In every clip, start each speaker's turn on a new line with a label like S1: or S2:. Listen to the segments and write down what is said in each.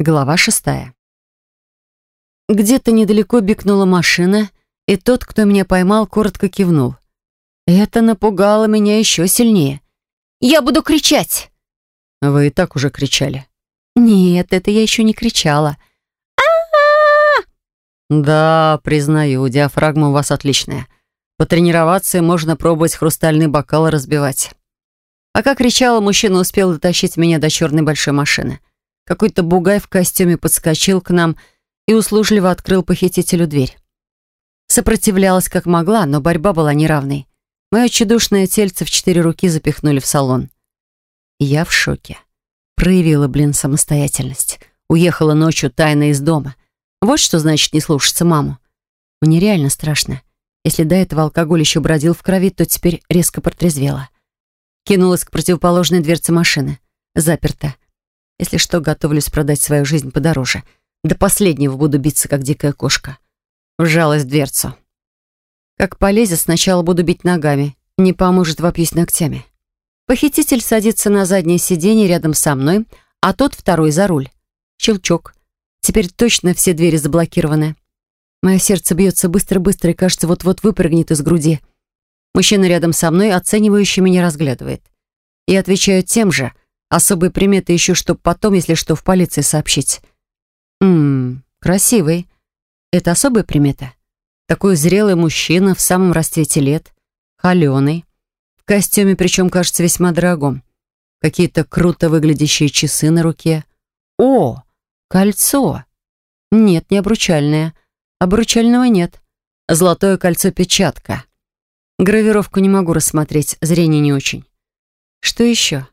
S1: Глава шестая. Где-то недалеко бегнула машина, и тот, кто меня поймал, коротко кивнул. Это напугало меня еще сильнее. «Я буду кричать!» Вы и так уже кричали. Нет, это я еще не кричала. а Да, признаю, диафрагма у вас отличная. Потренироваться можно пробовать хрустальный бокал разбивать. Пока кричала, мужчина успел дотащить меня до черной большой машины. Какой-то бугай в костюме подскочил к нам и услужливо открыл похитителю дверь. Сопротивлялась как могла, но борьба была неравной. Мое чудушное тельце в четыре руки запихнули в салон. Я в шоке. Проявила, блин, самостоятельность. Уехала ночью тайно из дома. Вот что значит не слушаться маму. Мне реально страшно. Если до этого алкоголь еще бродил в крови, то теперь резко протрезвела. Кинулась к противоположной дверце машины. Заперта. Если что, готовлюсь продать свою жизнь подороже. До последнего буду биться, как дикая кошка. Вжалась в дверцу. Как полезет, сначала буду бить ногами. Не поможет, вопьюсь ногтями. Похититель садится на заднее сиденье рядом со мной, а тот второй за руль. Щелчок. Теперь точно все двери заблокированы. Мое сердце бьется быстро-быстро и, кажется, вот-вот выпрыгнет из груди. Мужчина рядом со мной, оценивающий меня, разглядывает. И отвечаю тем же. Особые приметы еще, чтоб потом, если что, в полиции сообщить. Ммм, красивый. Это особая примета? Такой зрелый мужчина в самом расцвете лет, холеный, в костюме, причем, кажется, весьма дорогом. Какие-то круто выглядящие часы на руке. О, кольцо! Нет, не обручальное. Обручального нет. Золотое кольцо-печатка. Гравировку не могу рассмотреть, зрение не очень. Что еще?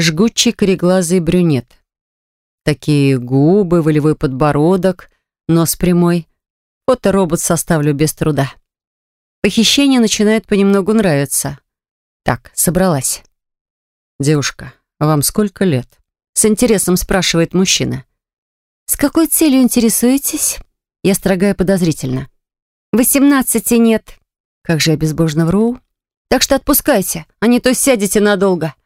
S1: Жгучий кореглазый брюнет. Такие губы, волевой подбородок, нос прямой. Фоторобот составлю без труда. Похищение начинает понемногу нравиться. Так, собралась. «Девушка, вам сколько лет?» С интересом спрашивает мужчина. «С какой целью интересуетесь?» Я строгая подозрительно. «Восемнадцати нет». Как же я безбожно вру. «Так что отпускайте, а не то сядете надолго».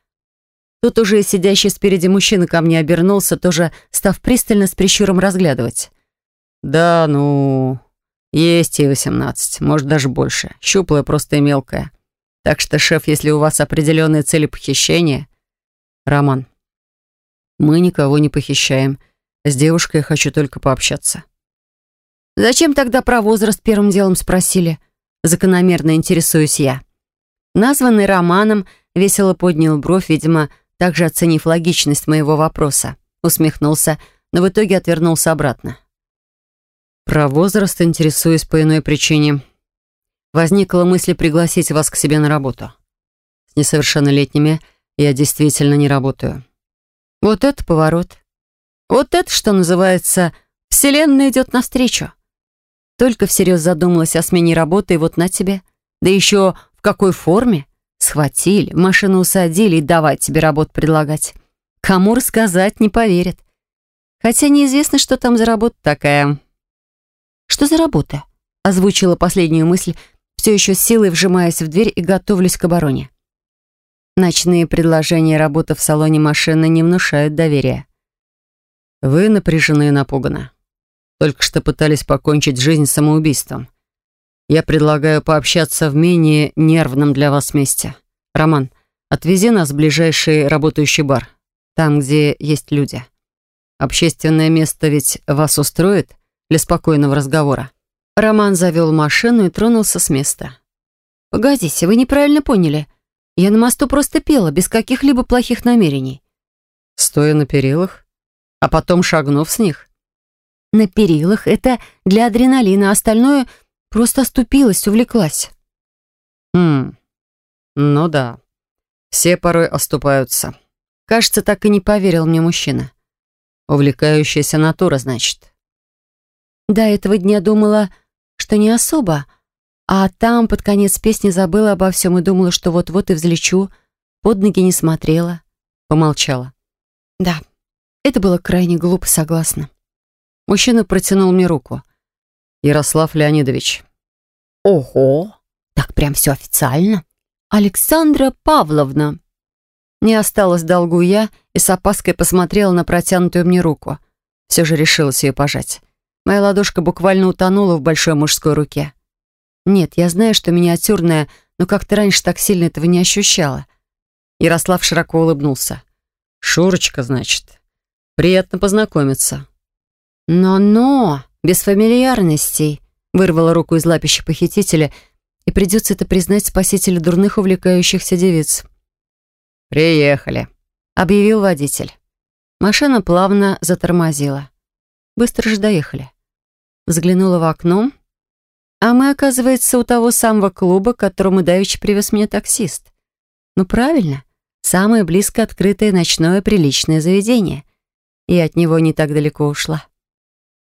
S1: Тут уже сидящий спереди мужчина ко мне обернулся, тоже став пристально с прищуром разглядывать. «Да, ну, есть ей восемнадцать, может, даже больше. Щуплая просто и мелкая. Так что, шеф, если у вас определенные цели похищения... Роман, мы никого не похищаем. С девушкой я хочу только пообщаться. Зачем тогда про возраст первым делом спросили? Закономерно интересуюсь я. Названный Романом весело поднял бровь, видимо, также оценив логичность моего вопроса. Усмехнулся, но в итоге отвернулся обратно. Про возраст интересуюсь по иной причине. Возникла мысль пригласить вас к себе на работу. С несовершеннолетними я действительно не работаю. Вот это поворот. Вот это, что называется, Вселенная идет навстречу. Только всерьез задумалась о смене работы, и вот на тебе. Да еще в какой форме? Схватили, машину усадили и давай тебе работу предлагать. Кому рассказать, не поверят. Хотя неизвестно, что там за работа такая. «Что за работа?» Озвучила последнюю мысль, все еще силой вжимаясь в дверь и готовлюсь к обороне. Ночные предложения работы в салоне машины не внушают доверия. Вы напряжены и напуганы. Только что пытались покончить жизнь самоубийством. Я предлагаю пообщаться в менее нервном для вас месте. Роман, отвези нас в ближайший работающий бар, там, где есть люди. Общественное место ведь вас устроит? для спокойного разговора. Роман завел машину и тронулся с места. «Погодите, вы неправильно поняли. Я на мосту просто пела, без каких-либо плохих намерений». «Стоя на перилах? А потом шагнув с них?» «На перилах это для адреналина, а остальное просто оступилась, увлеклась». «Хм, ну да. Все порой оступаются. Кажется, так и не поверил мне мужчина. Увлекающаяся натура, значит». До этого дня думала, что не особо, а там под конец песни забыла обо всем и думала, что вот-вот и взлечу, под ноги не смотрела. Помолчала. Да, это было крайне глупо, согласна. Мужчина протянул мне руку. Ярослав Леонидович. Ого, так прям все официально. Александра Павловна. Не осталось долгу я и с опаской посмотрела на протянутую мне руку. Все же решилась ее пожать. Моя ладошка буквально утонула в большой мужской руке. Нет, я знаю, что миниатюрная, но как-то раньше так сильно этого не ощущала. Ярослав широко улыбнулся. «Шурочка, значит. Приятно познакомиться». «Но-но, без фамильярностей», — вырвала руку из лапища похитителя, и придется это признать спасителю дурных увлекающихся девиц.
S2: «Приехали», —
S1: объявил водитель. Машина плавно затормозила. Быстро же доехали. Взглянула в окно, а мы, оказывается, у того самого клуба, к которому давеча привез меня таксист. Ну, правильно, самое близко открытое ночное приличное заведение. И от него не так далеко ушла.